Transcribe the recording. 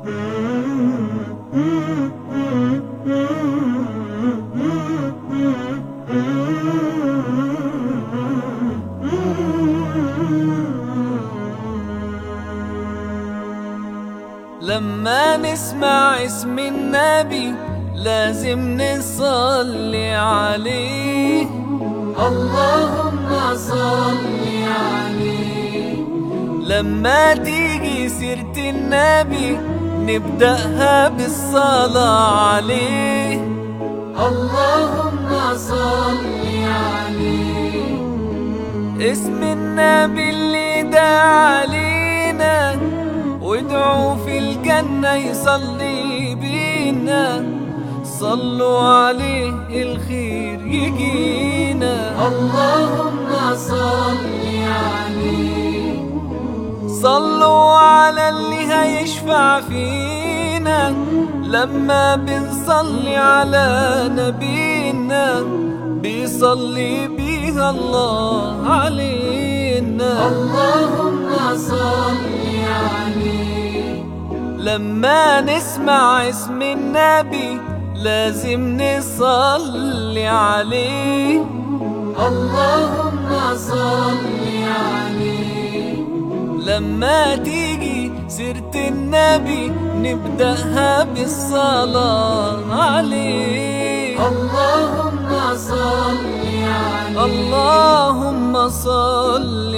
لما نسمع اسم النبي لازم نصلي عليه. اللهم صل عليه. لما تيجي سيرة النبي نبدأها بالصلاة عليه. اللهم صل عليه. اسم النبي اللي دعا علينا وادعوا في الجنة يصلي بينا. صلوا عليه الخير يجينا. اللهم صل عليه. صلوا على اللي هيشفع فينا. لما بنصلي على نبينا بيصلي بيها الله علينا. اللهم صل عليه. لما نسمع اسم النبي لازم نصلي عليه. اللهم صل لما تيجي سيرة النبي نبدأها بالصلاة عليه اللهم صل عليه اللهم صل